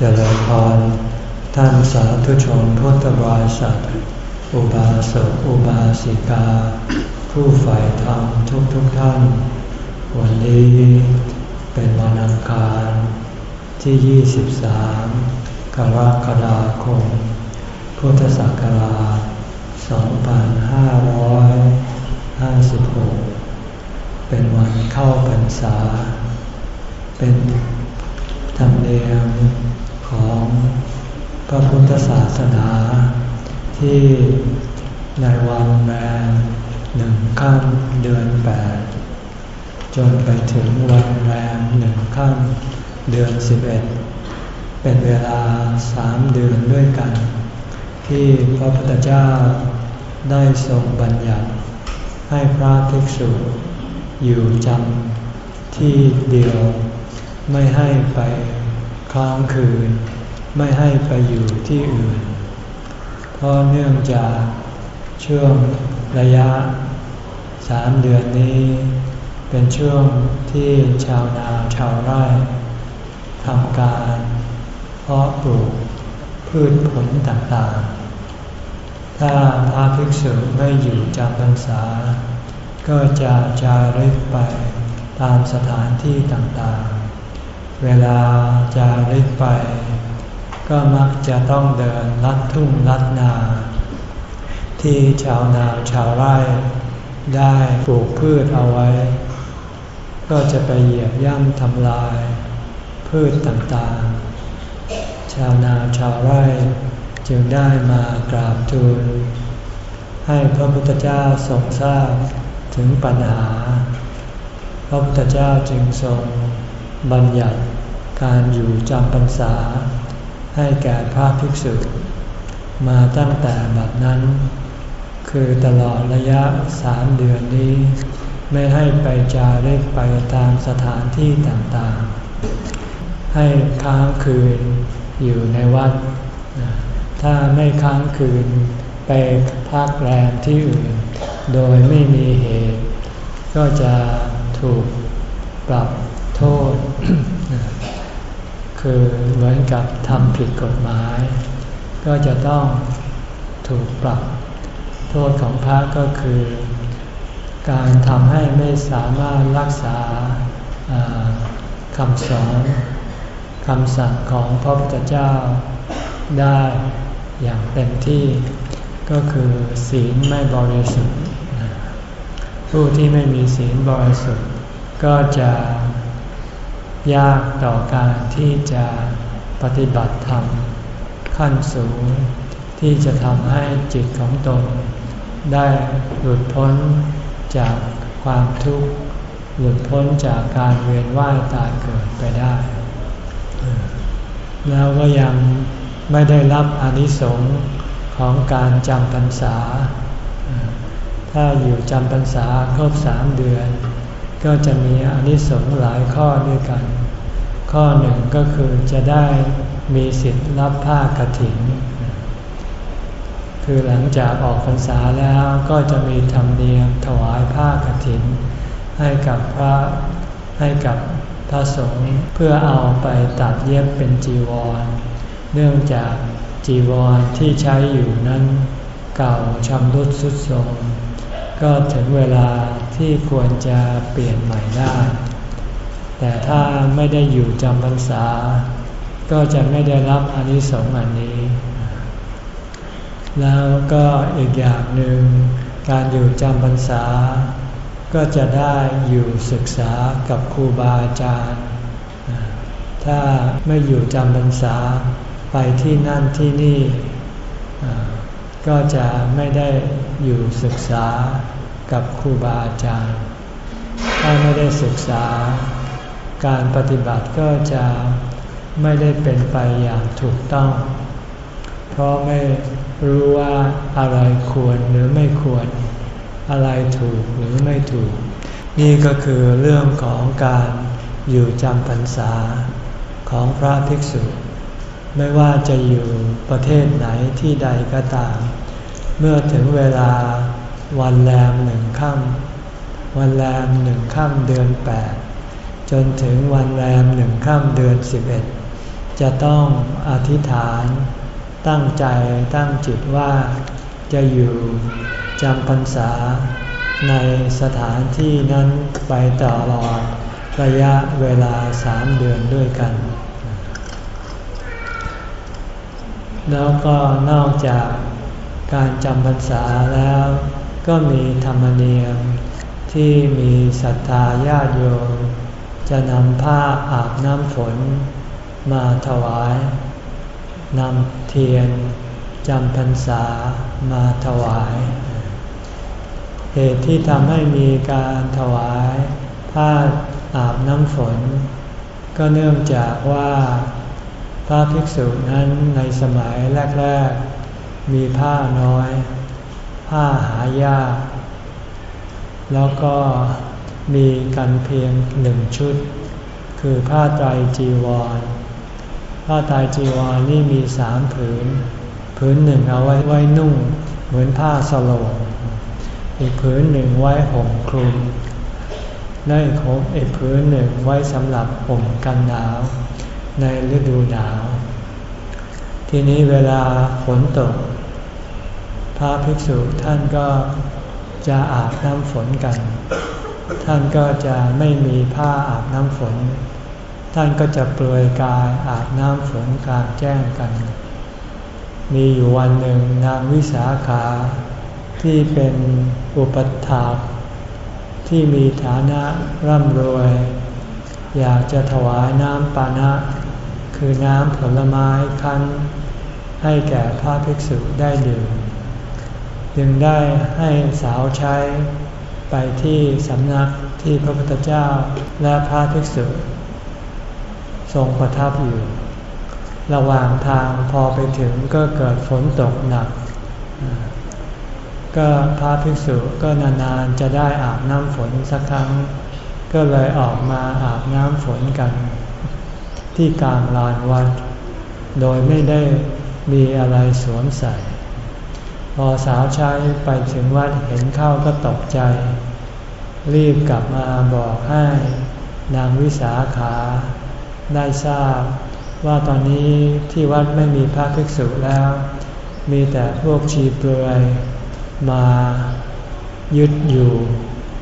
เจริญพรท่านสาธุชนพุทธบริษัท อุบาสกอุบาสิกา ผู้ใฝ่ธรรมทุกทุกท่าน วันนี้เป็นวันอังคารที่ 23 กรกฎาคม พุทธศักราช 2556 เป็นวันเข้าพรรษา เป็นธรรมเนียม ของพระพุทธศาสนา ที่ในวันแรมหนึ่งค่ำเดือนแปดจนไปถึงวันแรมหนึ่งค่ำเดือนสิบเอ็ดเป็นเวลาสามเดือนด้วยกัน ที่พระพุทธเจ้าได้ทรงบัญญัติให้พระภิกษุอยู่จำที่เดียวไม่ให้ไป ค้างคืน ไม่ให้ไปอยู่ที่อื่น เพราะเนื่องจากช่วงระยะสามเดือนนี้ เป็นช่วงที่ชาวนาชาวไร่ทำการเพาะปลูกพืชผลต่างๆ ถ้าพระภิกษุไม่อยู่จำพรรษา ก็จะจาริกไปตามสถานที่ต่างๆ เวลาจาริกไป ก็มักจะต้องเดินลัดทุ่งลัดนา ที่ชาวนาชาวไร่ ได้ปลูกพืชเอาไว้ ก็จะไปเหยียบย่ำทำลาย พืชต่างๆ ชาวนาชาวไร่จึงได้มากราบทูลให้พระพุทธเจ้าทรงทราบถึงปัญหา พระพุทธเจ้าจึงทรง บัญญัติการอยู่จำพรรษา ให้แก่พระภิกษุ มาตั้งแต่บัดนั้น คือตลอดระยะสามเดือนนี้ ไม่ให้ไปจาริกไปตามสถานที่ต่างๆ ให้ค้างคืนอยู่ในวัด ถ้าไม่ค้างคืนไปพักแรมที่อื่น โดยไม่มีเหตุ ก็จะถูกปรับโทษ คือเหมือนกับทำผิดกฎหมาย ก็จะต้องถูกปรับ โทษของพระก็คือ การทำให้ไม่สามารถรักษาคำสอนคำสั่งของพระพุทธเจ้าได้อย่างเต็มที่ ก็คือศีลไม่บริสุทธิ์ผู้ที่ไม่มีศีลบริสุทธิ์ก็จะ ยากต่อการที่จะปฏิบัติธรรม ขั้นสูงที่จะทำให้จิตของตน ได้หลุดพ้นจากความทุกข์ หลุดพ้นจากการเวียนว่ายตายเกิดไปได้ แล้วก็ยังไม่ได้รับอนิสงส์ของการจำพรรษา ถ้าอยู่จำพรรษาครบสามเดือน ก็จะมีอนิสงส์หลายข้อด้วยกัน ข้อหนึ่งก็คือจะได้มีสิทธิ์รับผ้ากฐิน คือหลังจากออกพรรษาแล้วก็จะมีธรรมเนียมถวายผ้ากฐิน ให้กับพระให้กับพระสงฆ์เพื่อเอาไปตัดเย็บเป็นจีวร เนื่องจากจีวรที่ใช้อยู่นั้น เก่าชำรุดสุดโทรม ก็ถึงเวลาที่ควรจะเปลี่ยนใหม่ได้ แต่ถ้าไม่ได้อยู่จำพรรษา ก็จะไม่ได้รับอนิสงส์อันนี้ แล้วก็อีกอย่างหนึ่งการอยู่จำพรรษา ก็จะได้อยู่ศึกษากับครูบาอาจารย์ ถ้าไม่อยู่จำพรรษาไปที่นั่นที่นี่ ก็จะไม่ได้อยู่ศึกษา กับครูบาอาจารย์ ถ้าไม่ได้ศึกษา การปฏิบัติก็จะไม่ได้เป็นไปอย่างถูกต้อง เพราะไม่รู้ว่าอะไรควรหรือไม่ควร อะไรถูกหรือไม่ถูก นี่ก็คือเรื่องของการอยู่จำพรรษาของพระภิกษุ ไม่ว่าจะอยู่ประเทศไหนที่ใดก็ตาม เมื่อถึงเวลา วันแรมหนึ่งค่ำวันแรมหนึ่งค่ำเดือนแปดจนถึงวันแรมหนึ่งค่ำเดือนสิบเอ็ดจะต้องอธิษฐานตั้งใจตั้งจิตว่าจะอยู่จำพรรษาในสถานที่นั้นไปตลอดระยะเวลาสามเดือนด้วยกัน แล้วก็นอกจากการจำพรรษาแล้ว ก็มีธรรมเนียมที่มีศรัทธาญาติโยมจะนำผ้าอาบน้ำฝนมาถวายนำเทียนจำพรรษามาถวาย เหตุที่ทำให้มีการถวายผ้าอาบน้ำฝน ก็เนื่องจากว่าพระภิกษุนั้นในสมัยแรก ๆ มีผ้าน้อย ผ้าหายาก แล้วก็มีกันเพียงหนึ่งชุด คือผ้าไตรจีวร ผ้าไตรจีวรนี่มีสามผืน ผืนหนึ่งเอาไว้ไว้นุ่ง เหมือนผ้าสโลงอีกผืนหนึ่งไว้ห่มคลุมและอีกห่มอีกผืนหนึ่งไว้สำหรับห่มกันหนาว ในฤดูหนาว ทีนี้เวลาฝนตก พระภิกษุท่านก็จะอาบน้ำฝนกัน ท่านก็จะไม่มีผ้าอาบน้ำฝน ท่านก็จะเปลือยกายอาบน้ำฝนกลางแจ้งกัน มีอยู่วันหนึ่งนางวิสาขาที่เป็นอุปถาที่มีฐานะร่ำรวย อยากจะถวายน้ำปานะ คือน้ำผลไม้คั้น ให้แก่พระภิกษุได้ดื่ม จึงได้ให้สาวใช้ไปที่สำนักที่พระพุทธเจ้าและพระภิกษุทรงประทับอยู่ ระหว่างทางพอไปถึงก็เกิดฝนตกหนัก ก็พระภิกษุก็นานๆจะได้อาบน้ำฝนสักครั้ง ก็เลยออกมาอาบน้ำฝนกัน ที่กลางลานวัด โดยไม่ได้มีอะไรสวมใส่ พอสาวใช้ไปถึงวัดเห็นเข้าก็ตกใจ รีบกลับมาบอกให้นางวิสาขา ได้ทราบ ว่าตอนนี้ที่วัดไม่มีพระภิกษุแล้ว มีแต่พวกชีเปลือยมายึดอยู่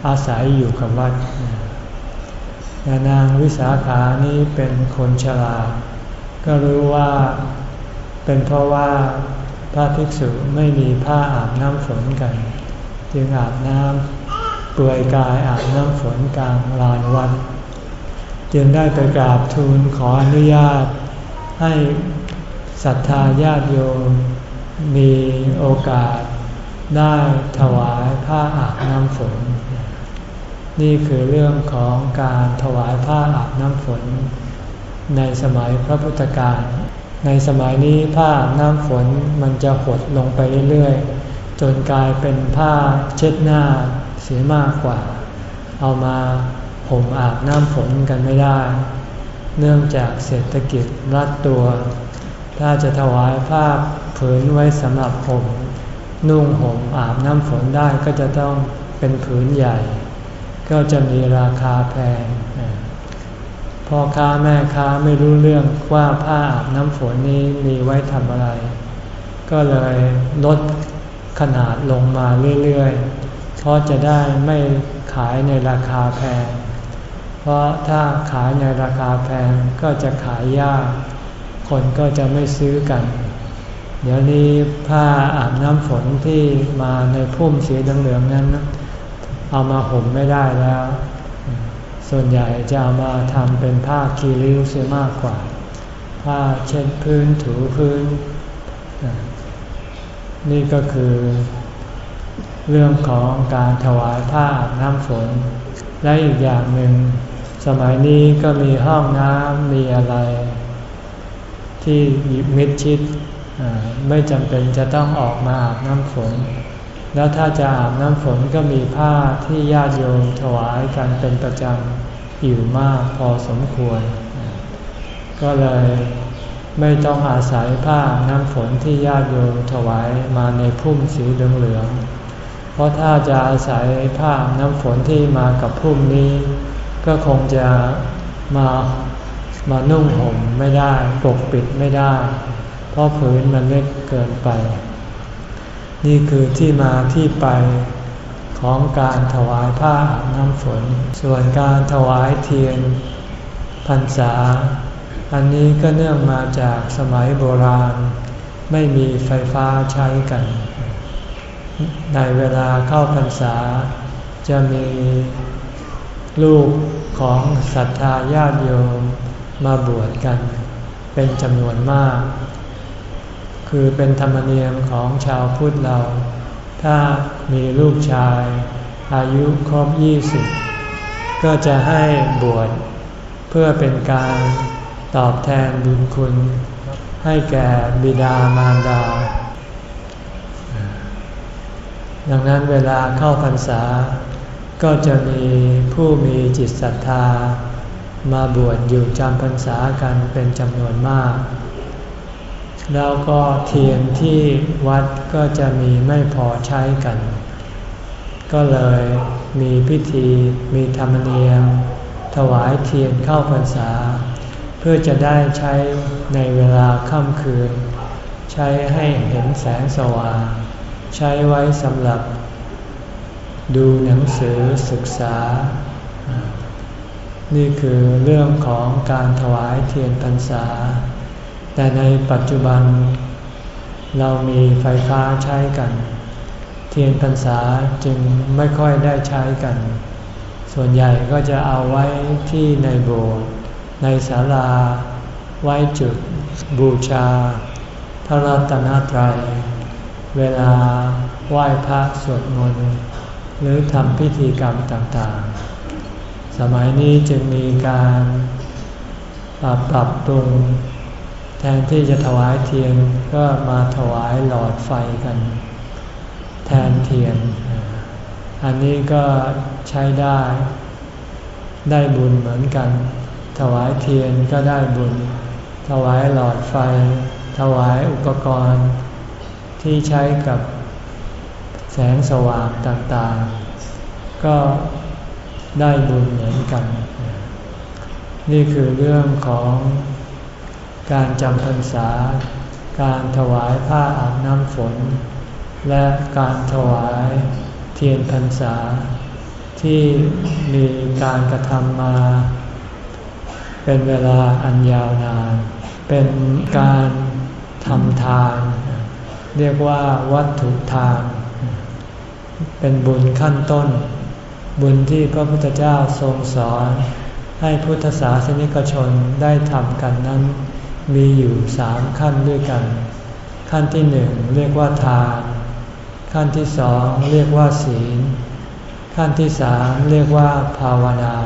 อาศัยอยู่กับวัดนางวิสาขานี้เป็นคนฉลาดก็รู้ว่าเป็นเพราะว่า ระภิกษุไม่มีผ้าอาบน้ำฝนกัน จึงอาบน้ำเปลือยกายอาบน้ำฝนกลางลานวัดจึงได้ไปกราบทูลขออนุญาต ให้ศรัทธาญาติโยมมีโอกาสได้ถวายผ้าอาบน้ำฝน นี่คือเรื่องของการถวายผ้าอาบน้ำฝน ในสมัยพระพุทธการ ในสมัยนี้ผ้าน้ำฝนมันจะหดลงไปเรื่อยๆ จนกลายเป็นผ้าเช็ดหน้าเสียมากกว่า เอามาห่มอาบน้ำฝนกันไม่ได้ เนื่องจากเศรษฐกิจรัดตัว ถ้าจะถวายผ้าผืนไว้สำหรับห่มนุ่งห่มอาบน้ำฝนได้ก็จะต้องเป็นผืนใหญ่ ก็จะมีราคาแพง พ่อค้าแม่ค้าไม่รู้เรื่องว่าผ้าอาบน้ำฝนนี้มีไว้ทำอะไร ก็เลยลดขนาดลงมาเรื่อยๆ เพราะจะได้ไม่ขายในราคาแพง เพราะถ้าขายในราคาแพงก็จะขายยาก คนก็จะไม่ซื้อกัน เดี๋ยวนี้ผ้าอาบน้ำฝนที่มาในพุ่มสีเหลืองๆนั้น เอามาห่มไม่ได้แล้ว ส่วนใหญ่จะเอามาทำเป็นผ้าคีริ้วเสียมากกว่า ผ้าเช็ดพื้นถูพื้น นี่ก็คือ เรื่องของการถวายผ้าน้ำฝน และอีกอย่างหนึ่ง สมัยนี้ก็มีห้องน้ำมีอะไร ที่มิดชิดไม่จำเป็นจะต้องออกมาอาบน้ำฝน แล้วถ้าจะอาบน้ำฝนก็มีผ้าที่ญาติโยมถวายกันเป็นประจำอยู่มากพอสมควร ก็เลยไม่ต้องอาศัยผ้าน้ำฝนที่ญาติโยมถวายมาในพุ่มสีเหลืองๆเพราะถ้าจะอาศัยผ้าน้ำฝนที่มากับพุ่มนี้ ก็คงจะมามานุ่งห่มไม่ได้ปกปิดไม่ได้ เพราะผืนมันเล็กเกินไป นี่คือที่มาที่ไปของการถวายผ้าอาบน้ำฝน ส่วนการถวายเทียนพรรษา อันนี้ก็เนื่องมาจากสมัยโบราณ ไม่มีไฟฟ้าใช้กัน ในเวลาเข้าพรรษา จะมีลูกของศรัทธาญาติโยมมาบวชกัน เป็นจำนวนมาก คือเป็นธรรมเนียมของชาวพุทธเรา ถ้ามีลูกชายอายุครบยี่สิบก็จะให้บวชเพื่อเป็นการตอบแทนบุญคุณ ให้แก่บิดามารดา ดังนั้นเวลาเข้าพรรษา ก็จะมีผู้มีจิตศรัทธา มาบวชอยู่จำพรรษากันเป็นจำนวนมาก แล้วก็เทียนที่วัดก็จะมีไม่พอใช้กัน ก็เลยมีพิธีมีธรรมเนียม ถวายเทียนเข้าพรรษา เพื่อจะได้ใช้ในเวลาค่ำคืน ใช้ให้เห็นแสงสว่าง ใช้ไว้สำหรับ ดูหนังสือศึกษา นี่คือเรื่องของการถวายเทียนพรรษา แต่ในปัจจุบัน เรามีไฟฟ้าใช้กัน เทียนพรรษาจึงไม่ค่อยได้ใช้กัน ส่วนใหญ่ก็จะเอาไว้ที่ในโบสถ์ในศาลา ไว้จุดบูชา พระรัตนตรัย เวลาไหว้พระสวดมนต์หรือทำพิธีกรรมต่างๆ สมัยนี้จึงมีการปรับปรับปรุง นที่จะถวายเทียนก็มาถวายหลอดไฟกัน แทนเทียน อันนี้ก็ใช้ได้ ได้บุญเหมือนกัน ถวายเทียนก็ได้บุญ ถวายหลอดไฟ ถวายอุปกรณ์ ที่ใช้กับแสงสว่างต่างๆ ก็ได้บุญเหมือนกัน นี่คือเรื่องของ การจำพรรษา การถวายผ้าอาบน้ำฝน และการถวายเทียนพรรษา ที่มีการกระทำมา เป็นเวลาอันยาวนาน เป็นการทำทาน เรียกว่าวัตถุทาน เป็นบุญขั้นต้น บุญที่พระพุทธเจ้าทรงสอนให้พุทธศาสนิกชนได้ทำกันนั้น มีอยู่สามขั้นด้วยกัน ขั้นที่หนึ่งเรียกว่าทาน ขั้นที่สองเรียกว่าศีล ขั้นที่สามเรียกว่าภาวนา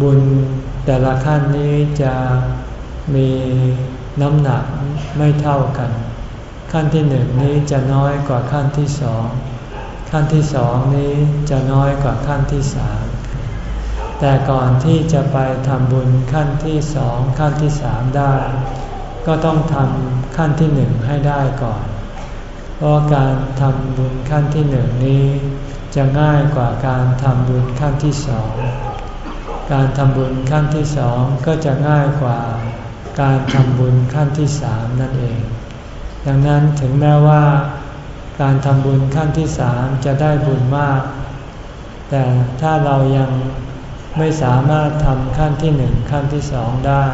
บุญแต่ละขั้นนี้จะมีน้ำหนักไม่เท่ากัน ขั้นที่หนึ่งนี้จะน้อยกว่าขั้นที่สอง ขั้นที่สองนี้จะน้อยกว่าขั้นที่สาม แต่ก่อนที่จะไปทำบุญขั้นที่สองขั้นที่สามได้ ก็ต้องทำขั้นที่หนึ่งให้ได้ก่อน เพราะการทำบุญขั้นที่หนึ่งนี้ จะง่ายกว่าการทำบุญขั้นที่สอง การทำบุญขั้นที่สองก็จะง่ายกว่าการทำบุญขั้นที่สามนั่นเอง ดังนั้นถึงแม้ว่า การทำบุญขั้นที่สามจะได้บุญมาก แต่ถ้าเรายัง ไม่สามารถทำขั้นที่หนึ่งขั้นที่สองได้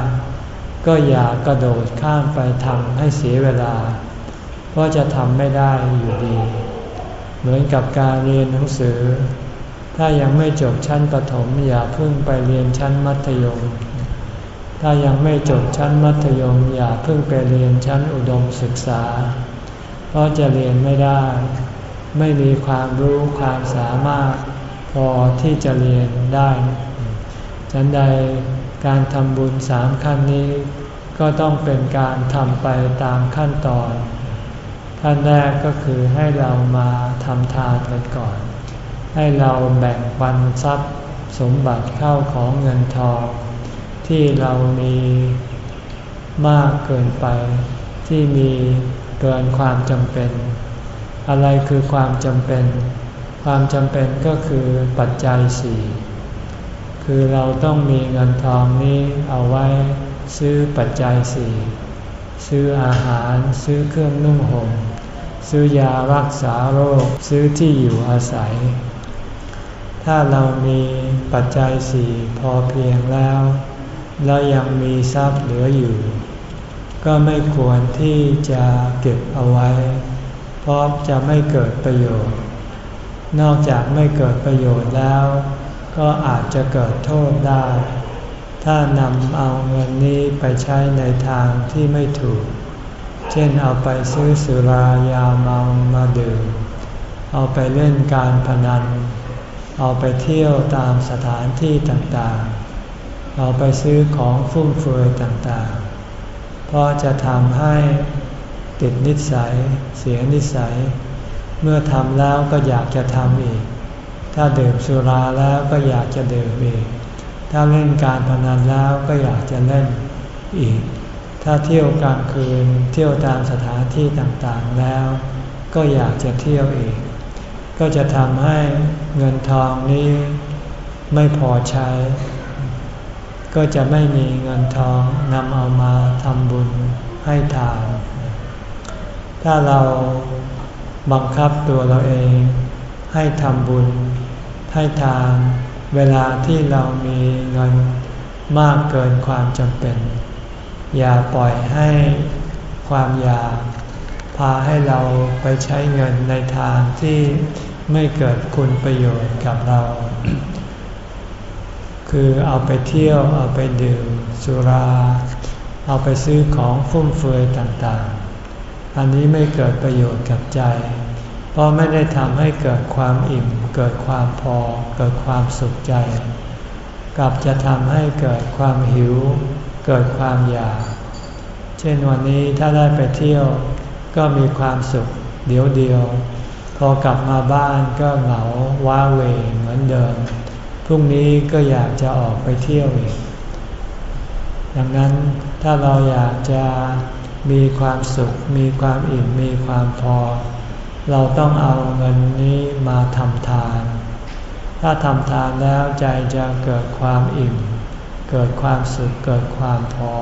ก็อย่ากระโดดข้ามไปทำให้เสียเวลา เพราะจะทำไม่ได้อยู่ดี เหมือนกับการเรียนหนังสือ ถ้ายังไม่จบชั้นประถมอย่าเพิ่งไปเรียนชั้นมัธยม ถ้ายังไม่จบชั้นมัธยมอย่าเพิ่งไปเรียนชั้นอุดมศึกษา เพราะจะเรียนไม่ได้ ไม่มีความรู้ความสามารถพอที่จะเรียนได้ ฉันใดการทำบุญสามขั้นนี้ ก็ต้องเป็นการทำไปตามขั้นตอน ขั้นแรกก็คือให้เรามาทำทานกันก่อน ให้เราแบ่งปันทรัพย์สมบัติเข้าของเงินทอง ที่เรามีมากเกินไป ที่มีเกินความจำเป็น อะไรคือความจำเป็น ความจำเป็นก็คือปัจจัยสี่ คือเราต้องมีเงินทองนี้เอาไว้ซื้อปัจจัยสี่ซื้ออาหารซื้อเครื่องนุ่งห่มซื้อยารักษาโรคซื้อที่อยู่อาศัย ถ้าเรามีปัจจัยสี่พอเพียงแล้ว แล้วยังมีทรัพย์เหลืออยู่ ก็ไม่ควรที่จะเก็บเอาไว้ เพราะจะไม่เกิดประโยชน์ นอกจากไม่เกิดประโยชน์แล้ว ก็อาจจะเกิดโทษได้ ถ้านำเอาเงินนี้ไปใช้ในทางที่ไม่ถูก เช่นเอาไปซื้อสุรายาเมามาดื่ม เอาไปเล่นการพนัน เอาไปเที่ยวตามสถานที่ต่างๆ เอาไปซื้อของฟุ่มเฟือยต่างๆ เพราะจะทำให้ติดนิสัย เสียนิสัย เมื่อทำแล้วก็อยากจะทำอีก ถ้าดื่มสุราแล้วก็อยากจะดื่มอีก ถ้าเล่นการพนันแล้วก็อยากจะเล่นอีก ถ้าเที่ยวกลางคืนเที่ยวตามสถานที่ต่างๆแล้ว ก็อยากจะเที่ยวอีก ก็จะทำให้เงินทองนี้ไม่พอใช้ ก็จะไม่มีเงินทองนำเอามาทำบุญให้ทาน ถ้าเราบังคับตัวเราเองให้ทำบุญ ให้ทานเวลาที่เรามีเงินมากเกินความจำเป็น อย่าปล่อยให้ความอยาก พาให้เราไปใช้เงินในทางที่ไม่เกิดคุณประโยชน์กับเรา คือเอาไปเที่ยวเอาไปดื่มสุรา เอาไปซื้อของฟุ่มเฟือยต่างๆ อันนี้ไม่เกิดประโยชน์กับใจ เพราะไม่ได้ทำให้เกิดความอิ่ม เกิดความพอ เกิดความสุขใจ กลับจะทำให้เกิดความหิว เกิดความอยาก เช่นวันนี้ถ้าได้ไปเที่ยว ก็มีความสุขเดียวเดียว พอกลับมาบ้านก็เหงาว้าเวเหมือนเดิม พรุ่งนี้ก็อยากจะออกไปเที่ยวอีกดังนั้นถ้าเราอยากจะมีความสุข มีความอิ่ม มีความพอ เราต้องเอาเงินนี้มาทำทาน ถ้าทำทานแล้วใจจะเกิดความอิ่ม เกิดความสุข เกิดความพอ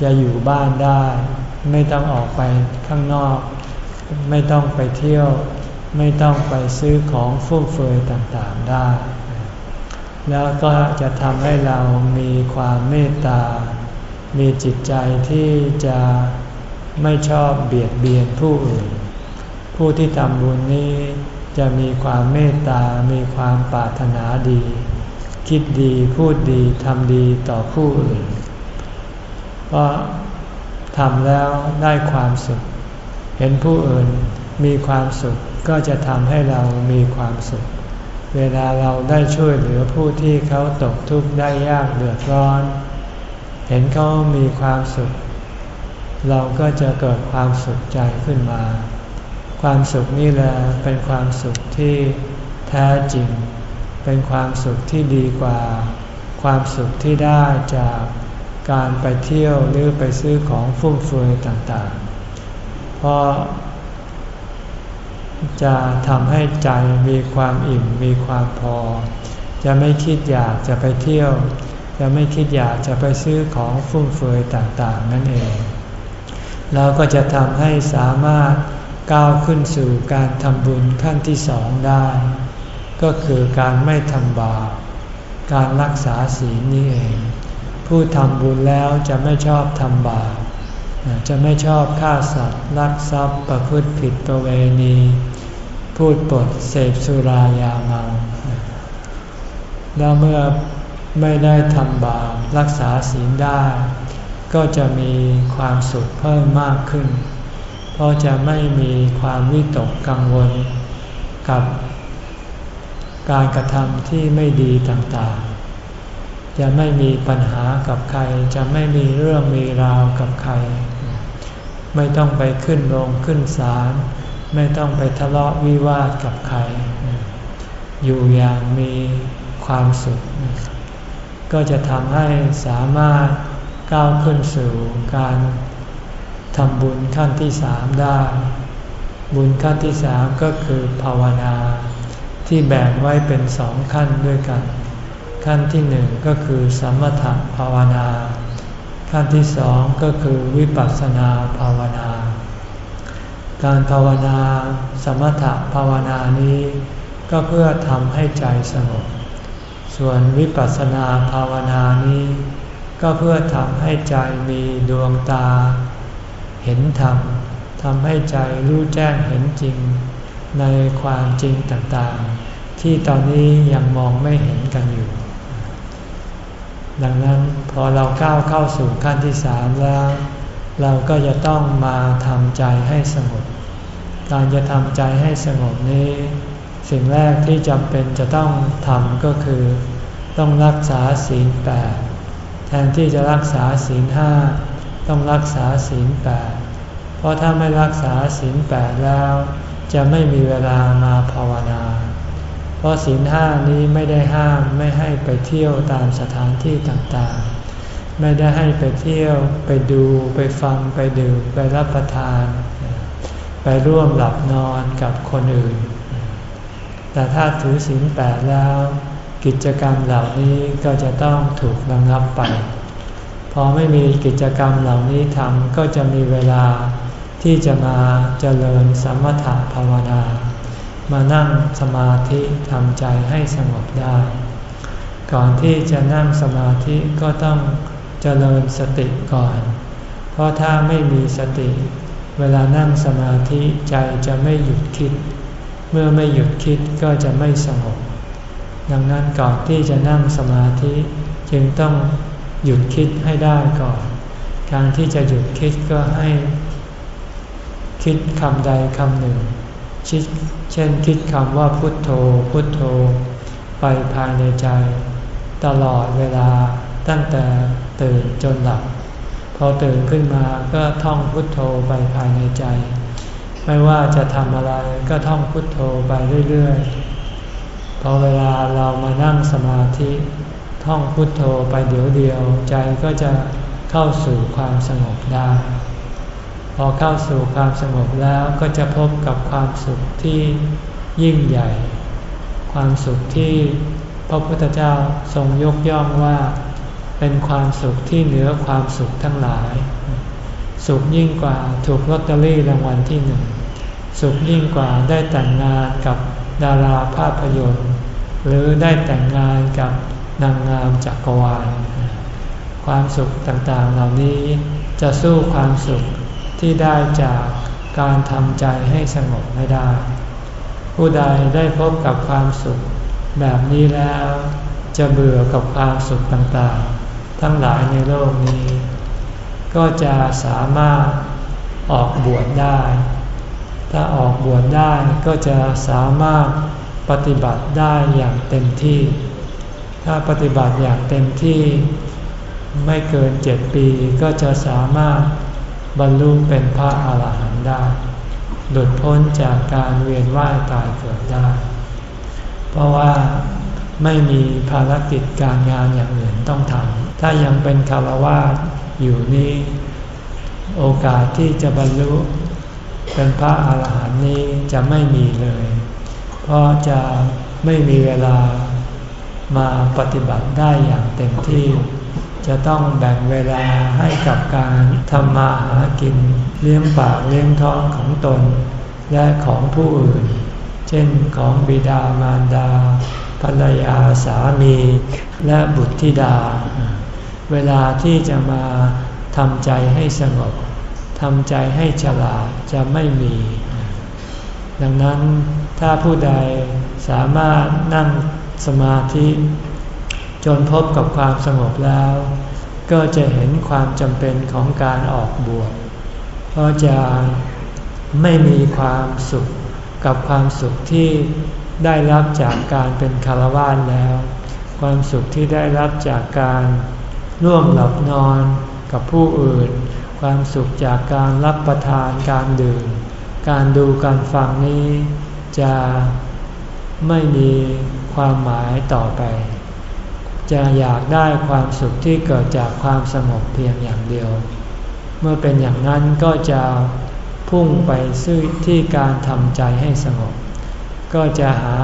จะอยู่บ้านได้ ไม่ต้องออกไปข้างนอก ไม่ต้องไปเที่ยว ไม่ต้องไปซื้อของฟุ่มเฟือยต่างๆได้ แล้วก็จะทำให้เรามีความเมตตา มีจิตใจที่จะไม่ชอบเบียดเบียนผู้อื่น ผู้ที่ทำบุญนี้จะมีความเมตตา มีความปรารถนาดี คิดดีพูดดีทำดีต่อผู้อื่นเพราะทำแล้วได้ความสุข เห็นผู้อื่นมีความสุขก็จะทำให้เรามีความสุข เวลาเราได้ช่วยเหลือผู้ที่เขาตกทุกข์ได้ยากเดือดร้อน เห็นเขามีความสุข เราก็จะเกิดความสุขใจขึ้นมา ความสุขนี่แหละเป็นความสุขที่แท้จริง เป็นความสุขที่ดีกว่า ความสุขที่ได้จากการไปเที่ยวหรือไปซื้อของฟุ่มเฟือยต่างๆ เพราะจะทำให้ใจมีความอิ่มมีความพอ จะไม่คิดอยากจะไปเที่ยว จะไม่คิดอยากจะไปซื้อของฟุ่มเฟือยต่างๆ นั่นเองเราก็จะทำให้สามารถ ก้าวขึ้นสู่การทำบุญขั้นที่สองได้ ก็คือการไม่ทำบาปการรักษาศีลนี่เอง ผู้ทำบุญแล้วจะไม่ชอบทำบาปจะไม่ชอบฆ่าสัตว์ลักทรัพย์ประพฤติผิดประเวณี พูดปดเสพสุรายาเมาแล้วเมื่อไม่ได้ทำบาปรักษาศีลได้ ก็จะมีความสุขเพิ่มมากขึ้น เพราะจะไม่มีความวิตกกังวลกับการกระทำที่ไม่ดีต่างๆ จะไม่มีปัญหากับใคร จะไม่มีเรื่องมีราวกับใคร ไม่ต้องไปขึ้นโรงขึ้นศาล ไม่ต้องไปทะเลาะวิวาทกับใคร อยู่อย่างมีความสุข ก็จะทำให้สามารถก้าวขึ้นสู่การ ทำบุญขั้นที่สามได้ บุญขั้นที่สามก็คือภาวนา ที่แบ่งไว้เป็นสองขั้นด้วยกัน ขั้นที่หนึ่งก็คือสมถภาวนา ขั้นที่สองก็คือวิปัสสนาภาวนา การภาวนา สมถภาวนานี้ ก็เพื่อทำให้ใจสงบ ส่วนวิปัสสนาภาวนานี้ ก็เพื่อทำให้ใจมีดวงตา เห็นธรรมทำให้ใจรู้แจ้งเห็นจริง ในความจริงต่างๆ ที่ตอนนี้ยังมองไม่เห็นกันอยู่ ดังนั้นพอเราก้าวเข้าสู่ขั้นที่สามแล้ว เราก็จะต้องมาทำใจให้สงบการจะทำใจให้สงบนี้ สิ่งแรกที่จำเป็นจะต้องทำก็คือ ต้องรักษาศีลแปดแทนที่จะรักษาศีลห้าต้องรักษาศีลแปด ราะถ้าไม่รักษาศีลแปดแล้ว จะไม่มีเวลามาภาวนา เพราะศีลห้านี้ไม่ได้ห้ามไม่ให้ไปเที่ยวตามสถานที่ต่างๆ ไม่ได้ให้ไปเที่ยวไปดูไปฟังไปดื่มไปรับประทาน ไปร่วมหลับนอนกับคนอื่น แต่ถ้าถือศีลแปดแล้ว กิจกรรมเหล่านี้ก็จะต้องถูกระงับไป พอไม่มีกิจกรรมเหล่านี้ทำก็จะมีเวลา ที่จะมาเจริญสมถะภาวนา มานั่งสมาธิทำใจให้สงบได้ ก่อนที่จะนั่งสมาธิก็ต้องเจริญสติก่อน เพราะถ้าไม่มีสติ เวลานั่งสมาธิใจจะไม่หยุดคิด เมื่อไม่หยุดคิดก็จะไม่สงบ ดังนั้นก่อนที่จะนั่งสมาธิจึงต้องหยุดคิดให้ได้ก่อน การที่จะหยุดคิดก็ให้ คิดคำใดคำหนึ่งชิดเช่นคิดคำว่าพุทโธ พุทโธ ไปภายในใจ ตลอดเวลาตั้งแต่ตื่นจนหลับ พอตื่นขึ้นมาก็ท่องพุทโธไปภายในใจ ไม่ว่าจะทำอะไรก็ท่องพุทโธไปเรื่อยๆ พอเวลาเรามานั่งสมาธิ ท่องพุทโธไปเดี๋ยวเดียวใจก็จะเข้าสู่ความสงบได้ พอเข้าสู่ความสงบแล้วก็จะพบกับความสุขที่ยิ่งใหญ่ ความสุขที่พระพุทธเจ้าทรงยกย่องว่า เป็นความสุขที่เหนือความสุขทั้งหลาย สุขยิ่งกว่าถูกลอตเตอรี่รางวัลที่หนึ่งสุขยิ่งกว่าได้แต่งงานกับดาราภาพยนตร์ หรือได้แต่งงานกับนางงามจักรวาล ความสุขต่างๆเหล่านี้จะสู้ความสุข ที่ได้จากการทำใจให้สงบไม่ได้ ผู้ใดได้พบกับความสุข แบบนี้แล้วจะเบื่อกับความสุขต่างๆ ทั้งหลายในโลกนี้ ก็จะสามารถออกบวชได้ ถ้าออกบวชได้ก็จะสามารถปฏิบัติได้อย่างเต็มที่ ถ้าปฏิบัติอย่างเต็มที่ ไม่เกินเจ็ดปีก็จะสามารถ บรรลุเป็นพระอาหารหันต์ได้ หลุดพ้นจากการเวียนว่ายตายเกิดได้ เพราะว่าไม่มีภารกิจการงานอย่างอื่นต้องทำ ถ้ายังเป็นคารวะอยู่นี้ โอกาสที่จะบรรลุเป็นพระอาหารหันต์นี้จะไม่มีเลย เพราะจะไม่มีเวลามาปฏิบัติได้อย่างเต็มที่ จะต้องแบ่งเวลาให้กับการทำมาหากิน เลี้ยงปากเลี้ยงท้องของตน และของผู้อื่น เช่นของบิดามารดา ภรรยาสามี และบุตรธิดา เวลาที่จะมาทำใจให้สงบทำใจให้ฉลาดจะไม่มี ดังนั้นถ้าผู้ใดสามารถนั่งสมาธิ จนพบกับความสงบแล้ว ก็จะเห็นความจำเป็นของการออกบวชเพราะจะไม่มีความสุขกับความสุขที่ได้รับจากการเป็นคารวะแล้ว ความสุขที่ได้รับจากการร่วมหลับนอนกับผู้อื่น ความสุขจากการรับประทานการดื่ม การดูการฟังนี้จะไม่มีความหมายต่อไป จะอยากได้ความสุขที่เกิดจากความสงบเพียงอย่างเดียว เมื่อเป็นอย่างนั้นก็จะพุ่งไปซื้อที่การทำใจให้สงบ ก็จะหา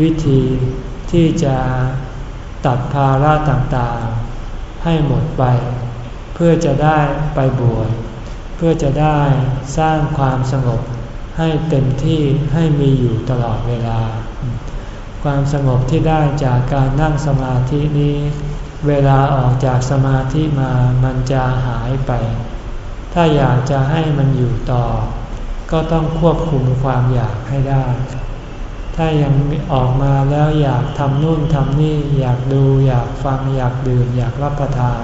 วิธีที่จะตัดภาระต่างๆ ให้หมดไป เพื่อจะได้ไปบวชเพื่อจะได้สร้างความสงบให้เต็มที่ให้มีอยู่ตลอดเวลา ความสงบที่ได้จากการนั่งสมาธินี้ เวลาออกจากสมาธิมามันจะหายไป ถ้าอยากจะให้มันอยู่ต่อ ก็ต้องควบคุมความอยากให้ได้ ถ้ายังออกมาแล้วอยากทำนู่นทำนี่ อยากดูอยากฟังอยากดื่มอยากรับประทาน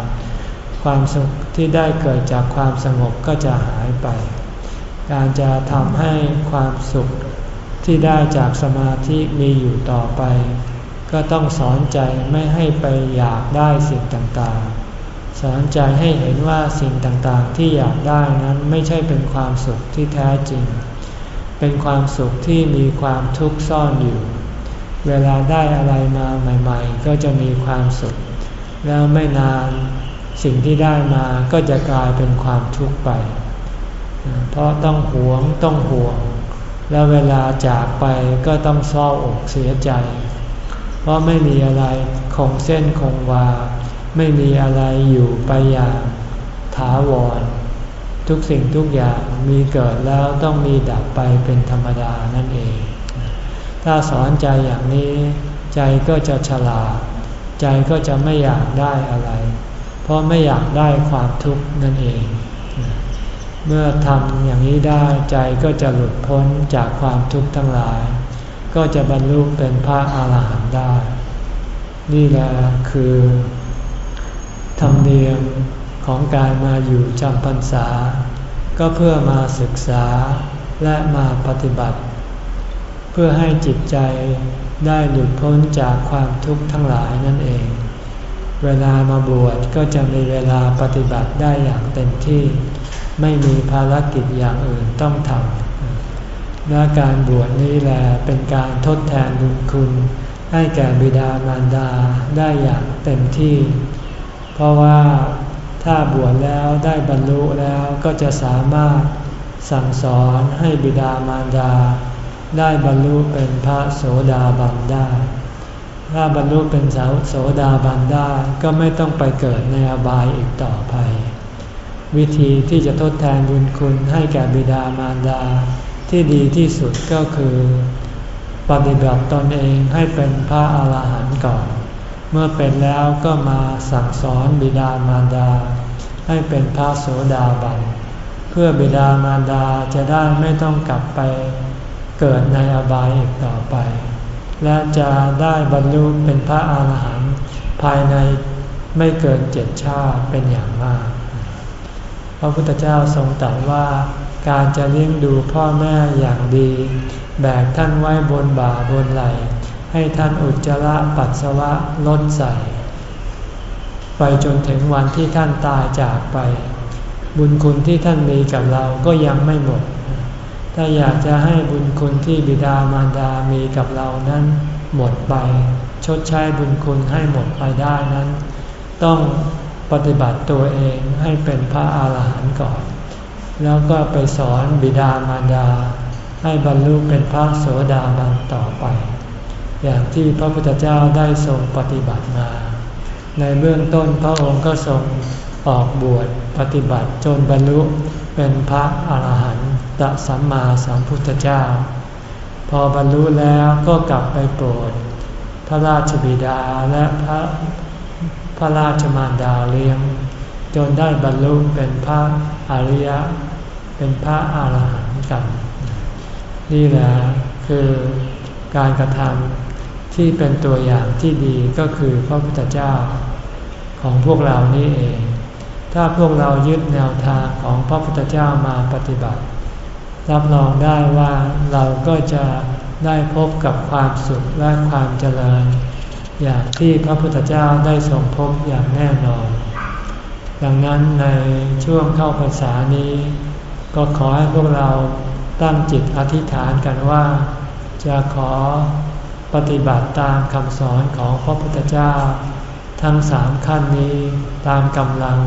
ความสุขที่ได้เกิดจากความสงบก็จะหายไป การจะทำให้ความสุข ที่ได้จากสมาธิมีอยู่ต่อไป ก็ต้องสอนใจไม่ให้ไปอยากได้สิ่งต่างๆ สอนใจให้เห็นว่าสิ่งต่างๆ ที่อยากได้นั้นไม่ใช่เป็นความสุขที่แท้จริง เป็นความสุขที่มีความทุกข์ซ่อนอยู่ เวลาได้อะไรมาใหม่ ๆ ก็จะมีความสุข แล้วไม่นานสิ่งที่ได้มาก็จะกลายเป็นความทุกข์ไป เพราะต้องหวงต้องห่วง แล้วเวลาจากไปก็ต้องเศร้าอกเสียใจ เพราะไม่มีอะไรคงเส้นคงวา ไม่มีอะไรอยู่ไปอย่างถาวร ทุกสิ่งทุกอย่างมีเกิดแล้วต้องมีดับไปเป็นธรรมดานั่นเอง ถ้าสอนใจอย่างนี้ใจก็จะฉลาด ใจก็จะไม่อยากได้อะไร เพราะไม่อยากได้ความทุกข์นั่นเอง เมื่อทำอย่างนี้ได้ใจก็จะหลุดพ้นจากความทุกข์ทั้งหลาย ก็จะบรรลุเป็นพระอาหารหันต์ได้ นี่แหละคือ ธรรมเนียมของการมาอยู่จำพรรษา ก็เพื่อมาศึกษาและมาปฏิบัติ เพื่อให้จิตใจได้หลุดพ้นจากความทุกข์ทั้งหลายนั่นเอง เวลามาบวชก็จะมีเวลาปฏิบัติได้อย่างเต็มที่ ไม่มีภารกิจอย่างอื่นต้องทำและการบวชนี้แหละเป็นการทดแทนบุญคุณ ให้แก่บิดามารดาได้อย่างเต็มที่ เพราะว่าถ้าบวชแล้วได้บรรลุแล้วก็จะสามารถสั่งสอนให้บิดามารดา ได้บรรลุเป็นพระโสดาบันได้ถ้าบรรลุเป็นสาวโสดาบันได้ก็ไม่ต้องไปเกิดในอบายอีกต่อไป วิธีที่จะทดแทนบุญคุณให้แก่บิดามารดา ที่ดีที่สุดก็คือ ปฏิบัติตนเองให้เป็นพระอาหารหันต์ก่อน เมื่อเป็นแล้วก็มาสั่งสอนบิดามารดา ให้เป็นพระโสดาบันเพื่อบิดามารดาจะได้ไม่ต้องกลับไปเกิดในอบายอีกต่อไป และจะได้บรรลุเป็นพระอาหารหันต์ภายในไม่เกินเจ็ดชาติเป็นอย่างมาก ระพุทธเจ้าทรงตรัสว่า การจะเลี้ยงดูพ่อแม่อย่างดี แบกท่านไว้บนบ่าบนไหลให้ท่านอุจจาระปัสสาวะลดใส่ ไปจนถึงวันที่ท่านตายจากไป บุญคุณที่ท่านมีกับเราก็ยังไม่หมด ถ้าอยากจะให้บุญคุณที่บิดามารดามีกับเรานั้นหมดไป ชดใช้บุญคุณให้หมดไปได้นั้น ต้อง ปฏิบัติตัวเองให้เป็นพระอาหารหันต์ก่อน แล้วก็ไปสอนบิดามารดา ให้บรรลุเป็นพระโสดาบันต่อไป อย่างที่พระพุทธเจ้าได้ทรงปฏิบัติมา ในเบื้องต้นพระองค์ก็ทรงออกบวชปฏิบัติจนบรรลุเป็นพระอาหารหันตสัมมาสัมพุทธเจ้า พอบรรลุแล้วก็กลับไปโปรด พระราชบิดาและพระ ระราชมารดาเลี้ยง จนได้บรรลุเป็นพระอริยะ เป็นพระอาหารหันต์กัน นี่แหละคือการกระทำที่เป็นตัวอย่างที่ดีก็คือพระพุทธเจ้าของพวกเรานี่เอง ถ้าพวกเรายึดแนวทางของพระพุทธเจ้ามาปฏิบัติ รับรองได้ว่าเราก็จะได้พบกับความสุขและความเจริญ อย่างที่พระพุทธเจ้าได้ทรงพบอย่างแน่นอน ดังนั้นในช่วงเข้าพรรษานี้ ก็ขอให้พวกเราตั้งจิตอธิษฐานกันว่า จะขอปฏิบัติตามคำสอนของพระพุทธเจ้า ทั้งสามขั้นนี้ตามกำลัง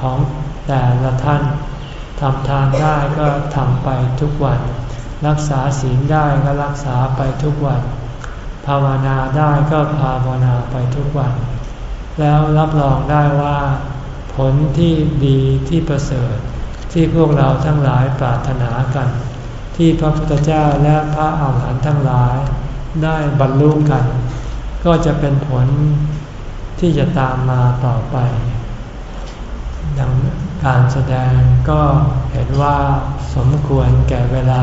ของแต่ละท่านทำทานได้ก็ทำไปทุกวัน รักษาศีลได้ก็รักษาไปทุกวัน ภาวนาได้ก็ภาวนาไปทุกวัน แล้วรับรองได้ว่า ผลที่ดีที่ประเสริฐ ที่พวกเราทั้งหลายปรารถนากัน ที่พระพุทธเจ้าและพระอาหารหันต์ทั้งหลายได้บรรลุกัน ก็จะเป็นผลที่จะตามมาต่อไปดังการแสดงก็เห็นว่าสมควรแก่เวลา